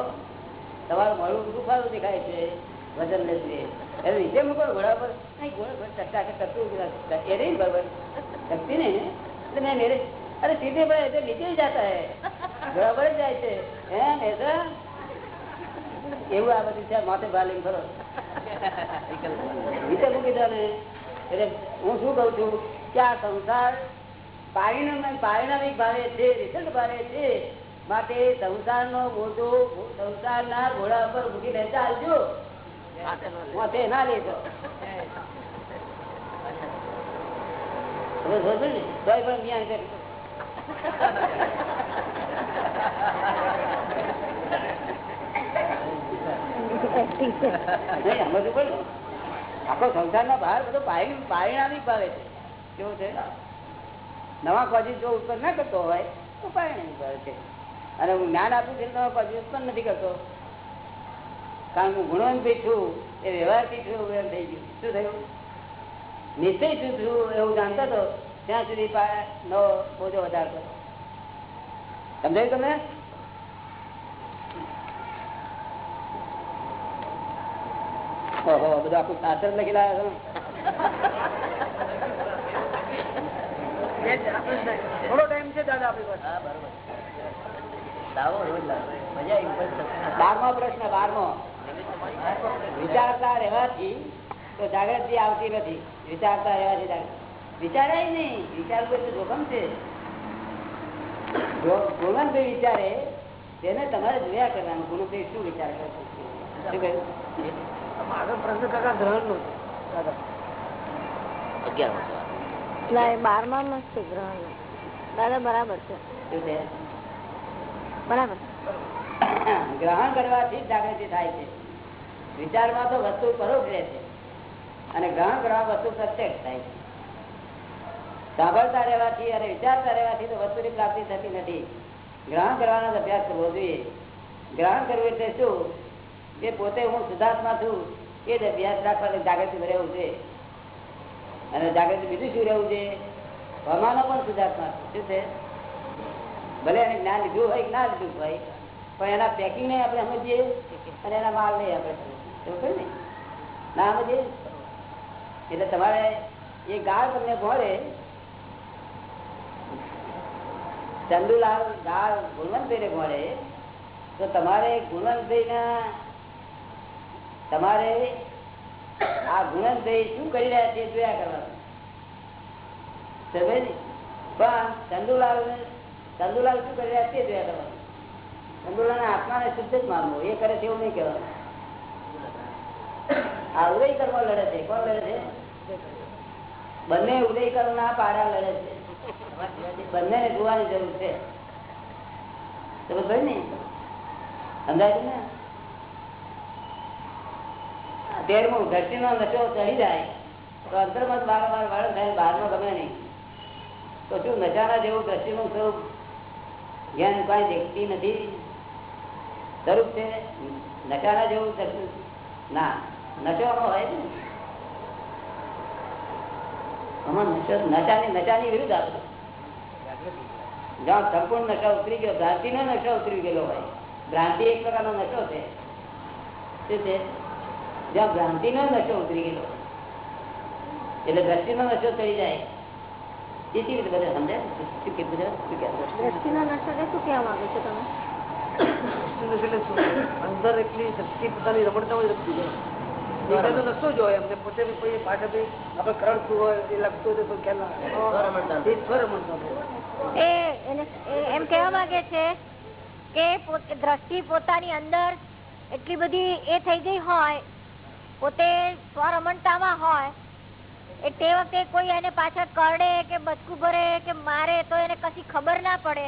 તમારું મળું દુખાવું દેખાય છે. વજન લેશે શક્તિ નહીં એટલે મેં મેરે અરે સીધે પર એટલે નીચે જતા હે ઘોડા પર જાય છે. હે મેસા એવું આ બધું છે માથે ભાર લઈને નીચે મૂકી દો ને. એટલે હું શું કઉ છું? કે આ સંસાર પારિણામિક પારિણામિક ભાવે છે રિઝલ્ટ ભાવે છે. માટે સંસાર સંસારનો ગોટો સંસારના ઘોડા પર મૂકીને ચાલજો. ના લેજો. હવે સમજો ને? આખો ભાર બધો પારિ- પારિણામિક ભાવે છે. કેવું છે? નવા કોજી જો ઉત્પન્ન ના કરતો હોય, તો પારિણામિક ભાવે છે. અને હું જ્ઞાન આપું છું નવા કોજી ઉત્પન્ન નથી કરતો. કારણ હું ગુણવંતભાઈ છું એ વ્યવહારથી છું એમ થઈ ગયું. શું થયું? નિશ્ચય શું છું એવું જાણતો હતો? ત્યાં સુધી નો બોજો વધારતો સમજાયું તમને? ઓહો બધું આખું શાસ્ત્ર લખી લાવ્યા છો થોડો ટાઈમ છે દાદા આપણી પાસે. હા બરોબર. બારમો પ્રશ્ન બારમો. વિચારતા રહેવાથી તો જાગૃતિ આવતી નથી. વિચારતા રહેવાથી વિચારાય નહીં. વિચારવું એટલે જોખમ છે. જો વિચારે તેને તમારે જોયા કરવાનું. ગુણવંતભાઈ શું વિચાર? કરે છે પ્રશ્ન કાકા ગ્રહણ નો બારમા માં છે ગ્રહણ દાદા બરાબર છે? બરાબર. ગ્રહણ કરવાથી જ જાગૃતિ થાય છે. વિચારમાં તો વસ્તુ પરોક્ષ રહે છે. અને ગ્રહણ કરવા વસ્તુ પ્રત્યક્ષ થાય છે. સાંભળતા રહેવાથી અને વિચારતા રહેવાથી તો વસ્તુની પ્રાપ્તિ થતી નથી. ગ્રહણ કરવાનો અભ્યાસ કરવો જોઈએ. ગ્રહણ કરવું એટલે શું? કે પોતે હું સુધાર્થમાં છું, એ જ અભ્યાસ રાખવાની જાગૃતિ રહેવું છે. અને જાગૃતિ બીજું શું રહેવું છે? ભમાનો પણ સુધાર્થમાં. શું છે? ભલે એને જ્ઞાન લીધું હોય ના લીધું હોય, પણ એના પેકિંગ નહીં આપણે સમજીએ અને એના માલ નહીં આપણે એટલે તમારે એ ગાળ તમને ભળે. ચંદુલાલ ગાળ ગુણવંતભાઈ ને ભળે. તો તમારે ગુણવંતભાઈ ના તમારે આ ગુણવંતભાઈ શું કરી રહ્યા છે જોયા કરવાનું. સમજે? પણ ચંદુલાલ ચંદુલાલ શું કરી રહ્યા છે જોયા કરવાનું. ચંદુલાલ આત્માને શુદ્ધ જ માનવું. એ કરે એવું નહીં કહેવાનું. આ ઉદય કરવા લડે છે, કોણ લડે બંને ઉદય કરવા ના પાડા લડે છે. બંને જોવાની જરૂર છે. ભાઈ ને? સમજાય છે ને નશો ચડી જાય તો અંતરમાં બાર બાર વાળો થાયમાં ગમે નહીં. તો શું, નશાના જેવું દ્રષ્ટિનું સ્વરૂપ? જ્ઞાન કઈ દેખતી નથી? સ્વરૂપ છે? નશાના જેવું ના. નશો હોય ને. આમાં નશાની નશાની વિરુદ્ધ આપણે જ્યાં સંપૂર્ણ નશા ઉતરી ગયો ભ્રાંતિનો નશો ઉતરી ગયેલો હોય. ભ્રાંતિ એક પ્રકારનો નશો છે. શું છે? જ્યાં ભ્રાંતિનો નશો ઉતરી ગયેલો એટલે દ્રષ્ટિનો નશો ચડી જાય. એ કેવી રીતે બધા સમજાય? શું કે બધા? શું કહેવાય? દ્રષ્ટિનો નશો એટલે શું કહેવા માંગો છો તમે? અંદર એટલી શક્તિ પોતાની રમડતા હોય રમતી જાય નીકળે તો નશો જ હોય એમને. પોતે કોઈ પાછળ આપણે કરડતું હોય એ લાગતું હોય તો ખ્યાલ એ સ્વરમણતા હોય. એ એને એ એમ કહેવા માંગે છે કે દ્રષ્ટિ પોતાની અંદર એટલી બધી એ થઈ ગઈ હોય પોતે સ્વરમણતામાં હોય એ તે વખતે કોઈ એને પાછળ કરડે કે બચકું ભરે કે મારે તો એને કશી ખબર ના પડે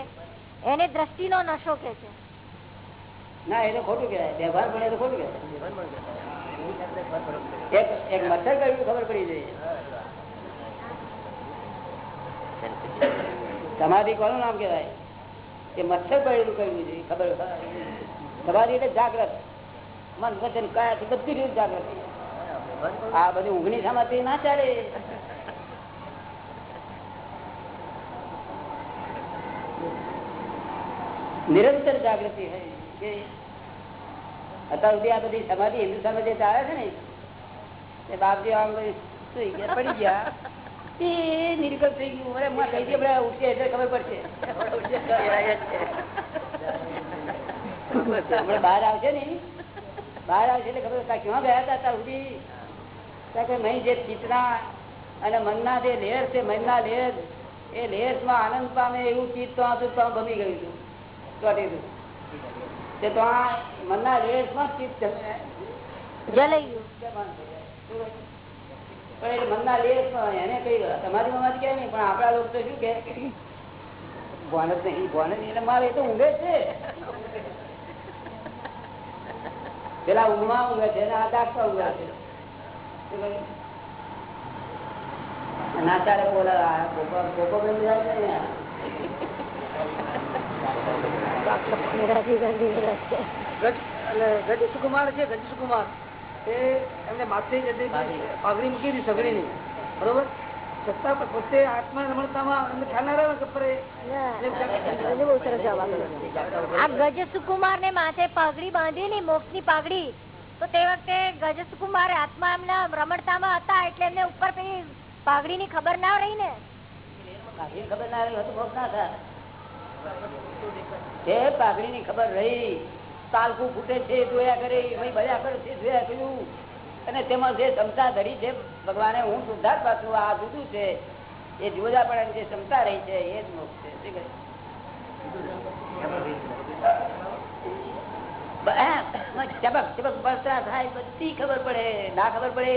એને દ્રષ્ટિનો નશો કે છે. ના એ તો ખોટું કહેવાય. વ્યવહાર પણ એ તો ખોટું કહેવાય. એક મચ્છર કર્યું ખબર પડી જઈએ? સમાધિ કોનું નામ કહેવાય? કે મચ્છર પડેલું કરવું જોઈએ, ખબર સમાધિ એટલે જાગ્રત. મન, વચન, કાયાથી બધી રીતે જાગ્રત. આ બધી ઊંઘની સમાધિ ના ચાલે. નિરંતર જાગૃતિ હોય અત્યાર સુધી આ બધી સમાધિ હિન્દુસ્તાનમાં જે ચાલે છે ને બાપજી આમ સુઈ ગયા પડી ગયા. એ નિર્ગલ થઈ ગયું. અરે માં કહી એટલે ખબર પડશે. હમણાં બહાર આવશે ને બહાર આવશે એટલે ખબર ક્યાં ગયા હતા અત્યાર સુધી? કારણ કે નહીં જે ચિતના અને મનના જે લેયર છે, મનના લેયર એ લેયર્સમાં આનંદ પામે એવું ચિત્ત તો ગયું હતું. ચોટી હતું તે તો આ મનના રેસમાં ચિત્ત જલાઈ ગયું. પણ એ મનના લેસમાં એને કઈ તમારી માં કે નહીં પણ આપણા લોકો તો શું કે? ભોન જ નહીં ભોન જ એટલે મારે તો ઊંઘે છે. પેલા ઊંઘમાં ઊંઘે છે આ જાગતા ઊંઘે છે. નાચારે બોલા પોપો પોપો બેન જાય છે ને ગજ સુકુમાર છે ગજ સુકુમાર. એ એમને માથે પાઘડી મૂકી હતી સગડીની. બરોબર? છતાં પોતે આત્મા રમણતામાં એમને ખ્યાલ ના. ગજ સુકુમાર માથે પાઘડી બાંધી ની મોક્ષની પાઘડી. તો તે વખતે ગજ સુકુમાર આત્મા એમના રમણતામાં હતા એટલે એમને ઉપર પેલી પાઘડી ની ખબર ના રહી ને? ખબર ના રહી હતું મોક્ષ ના થાય તે પાઘડી ની ખબર રહી તાલકું ફૂટે છે જોયા કરે ભર્યા કરે છે જોયા કર્યું. અને તેમાં જે ક્ષમતા ધરી છે ભગવાને હું શુદ્ધાર્થ પાછું આ જુદું છે. એ જુદા પણ જે ક્ષમતા રહી છે એ જ મોક્ષ છે. શું ચબક ચબક બરસા થાય બધી ખબર પડે. ના ખબર પડે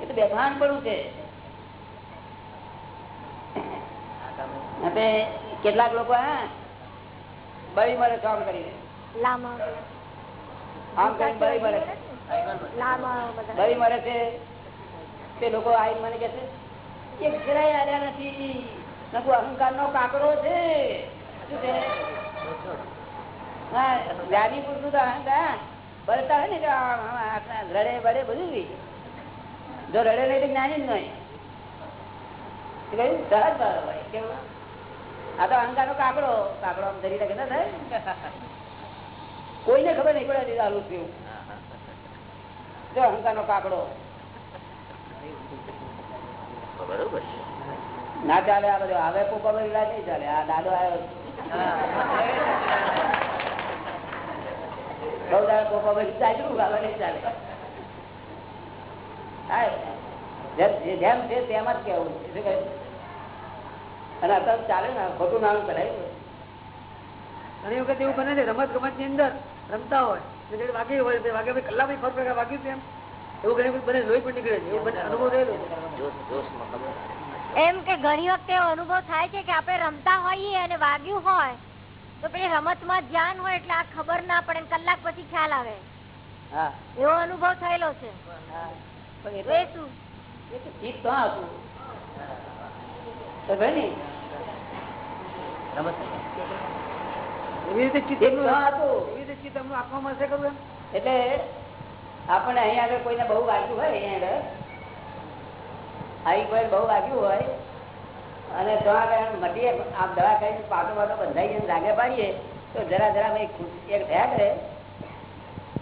એ તો બેભાન પડવું છે. કેટલાક લોકો હા? બળી મરે તો આમ કરીને. આમ કરીને બળી મરે છે. લામા બધા. બળી મરે છે તે લોકો આવીને મને કે છે એક જરાય આવ્યા નથી. નકુ અહંકાર નો કાકરો છે. શું છે હા જ્ઞાની પુરુષનું તો અહંકાર બળતા હોય ને આટલા રડે બળે બધું. જો રડે નહીં તો જ્ઞાની જ નહીં. સહજ ભાવ કેવું? આ તો અહંકાર નો કાકડો કાકડો આમ ધરી રાખે ના થાય? કોઈને ખબર નહીં પડે ચાલુ થયું. જો અહંકાર નો કાકડો બરોબર ના ચાલે આ બધું. હવે પોપા બધી નહીં ચાલે. આ દાદો આવ્યો પોપા બધી ચાલ્યું હવે નહીં ચાલે. જેમ છે તેમ જ કેવું શું કહ્યું? અને અત્યારે ચાલે ને ખોટું નામ કરાયું ઘણી વખત એવું બને છે રમત ગમતની અંદર રમતા હોય વાગે હોય વાગે કલાક ભાઈ ફરક પડે વાગ્યું તેમ એવું ઘણી વખત બને લોહી પણ નીકળે છે એવું બને અનુભવ થયેલો એમ કે ઘણી વખતે એવો અનુભવ થાય છે કે આપણે રમતા હોઈએ અને વાગ્યું હોય તો પેલી રમતમાં ધ્યાન હોય એટલે આ ખબર ના પડે કલાક પછી ખ્યાલ આવે. હા. એવો અનુભવ થયેલો છે. એટલે આપણે અહીંયા આગળ કોઈને બહુ વાગ્યું હોય અહીંયા આગળ આવી કોઈ બહુ વાગ્યું હોય અને તો આગળ મટીએ આમ દવા કરીને પાટો પાટો બંધાઈ લાગે પાડીએ તો જરા જરા એક થયા કરે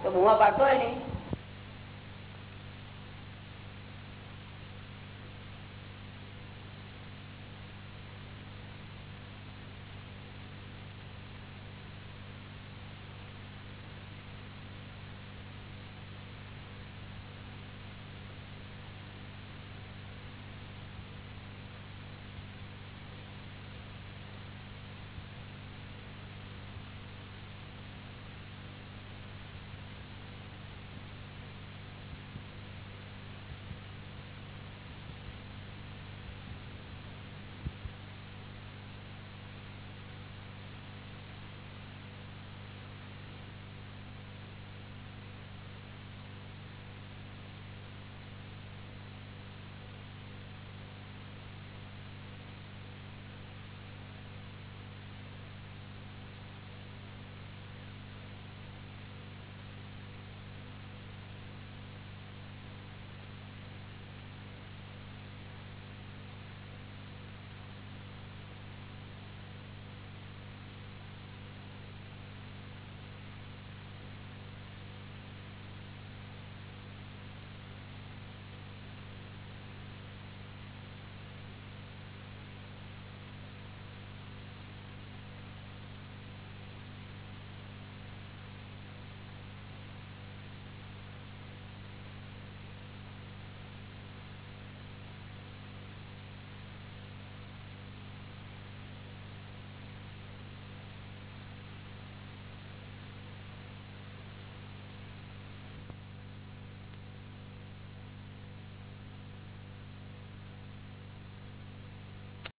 તો બુમા પાડતો હોય ને